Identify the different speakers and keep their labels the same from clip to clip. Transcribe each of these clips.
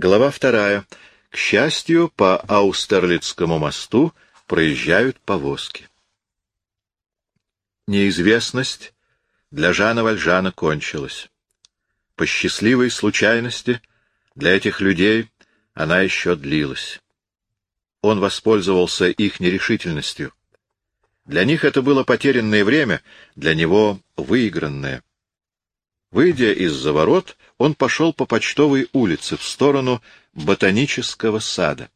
Speaker 1: Глава вторая. К счастью, по Аустерлицкому мосту проезжают повозки. Неизвестность для Жана Вальжана кончилась. По счастливой случайности для этих людей она еще длилась. Он воспользовался их нерешительностью. Для них это было потерянное время, для него — выигранное. Выйдя из-за ворот, он пошел по почтовой улице в сторону ботанического сада.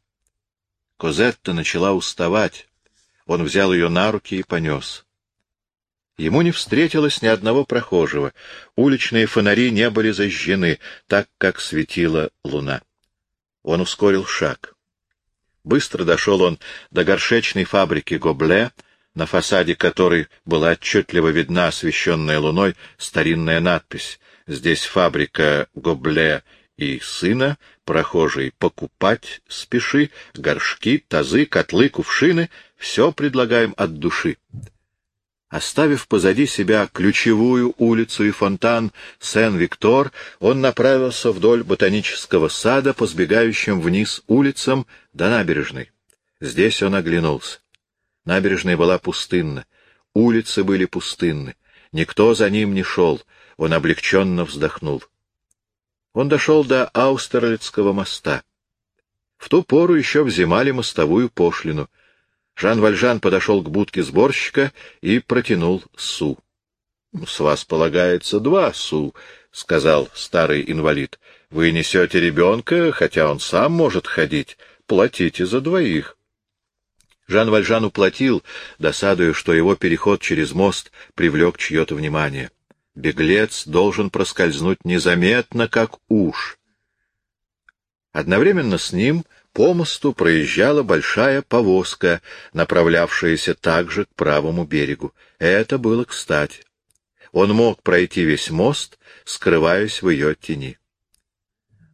Speaker 1: Козетта начала уставать. Он взял ее на руки и понес. Ему не встретилось ни одного прохожего. Уличные фонари не были зажжены, так как светила луна. Он ускорил шаг. Быстро дошел он до горшечной фабрики Гобле, на фасаде которой была отчетливо видна освещенная луной старинная надпись «Здесь фабрика Гобле и сына, прохожий покупать спеши, горшки, тазы, котлы, кувшины — все предлагаем от души». Оставив позади себя ключевую улицу и фонтан Сен-Виктор, он направился вдоль ботанического сада по сбегающим вниз улицам до набережной. Здесь он оглянулся. Набережная была пустынна, улицы были пустынны, никто за ним не шел, он облегченно вздохнул. Он дошел до Аустерлицкого моста. В ту пору еще взимали мостовую пошлину. Жан Вальжан подошел к будке сборщика и протянул су. — С вас полагается два су, — сказал старый инвалид. — Вы несете ребенка, хотя он сам может ходить. Платите за двоих. — Жан Вальжан уплатил, досадуя, что его переход через мост привлек чье-то внимание. Беглец должен проскользнуть незаметно, как уж. Одновременно с ним по мосту проезжала большая повозка, направлявшаяся также к правому берегу. Это было кстати. Он мог пройти весь мост, скрываясь в ее тени.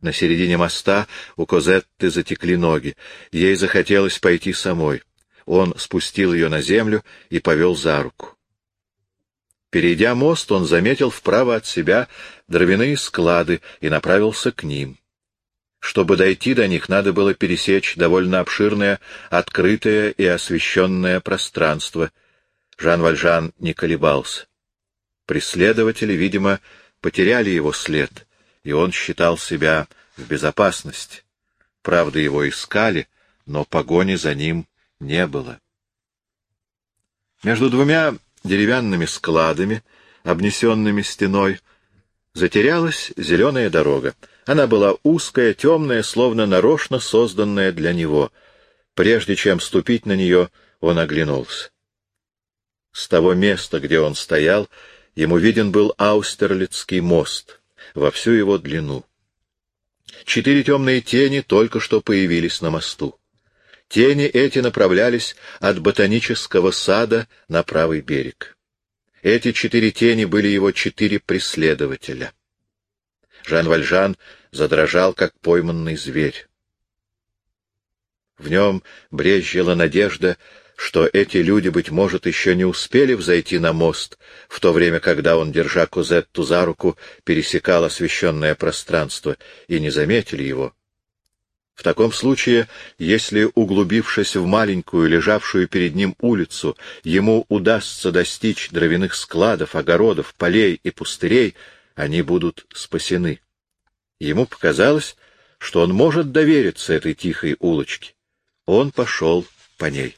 Speaker 1: На середине моста у Козетты затекли ноги. Ей захотелось пойти самой. Он спустил ее на землю и повел за руку. Перейдя мост, он заметил вправо от себя дровяные склады и направился к ним. Чтобы дойти до них, надо было пересечь довольно обширное, открытое и освещенное пространство. Жан Вальжан не колебался. Преследователи, видимо, потеряли его след, и он считал себя в безопасности. Правда, его искали, но погони за ним не было. Между двумя деревянными складами, обнесенными стеной, затерялась зеленая дорога. Она была узкая, темная, словно нарочно созданная для него. Прежде чем ступить на нее, он оглянулся. С того места, где он стоял, ему виден был Аустерлицкий мост во всю его длину. Четыре темные тени только что появились на мосту. Тени эти направлялись от ботанического сада на правый берег. Эти четыре тени были его четыре преследователя. Жан Вальжан задрожал, как пойманный зверь. В нем брезжила надежда, что эти люди, быть может, еще не успели взойти на мост, в то время, когда он, держа Кузетту за руку, пересекал освещенное пространство, и не заметили его. В таком случае, если, углубившись в маленькую, лежавшую перед ним улицу, ему удастся достичь дровяных складов, огородов, полей и пустырей, они будут спасены. Ему показалось, что он может довериться этой тихой улочке. Он пошел по ней.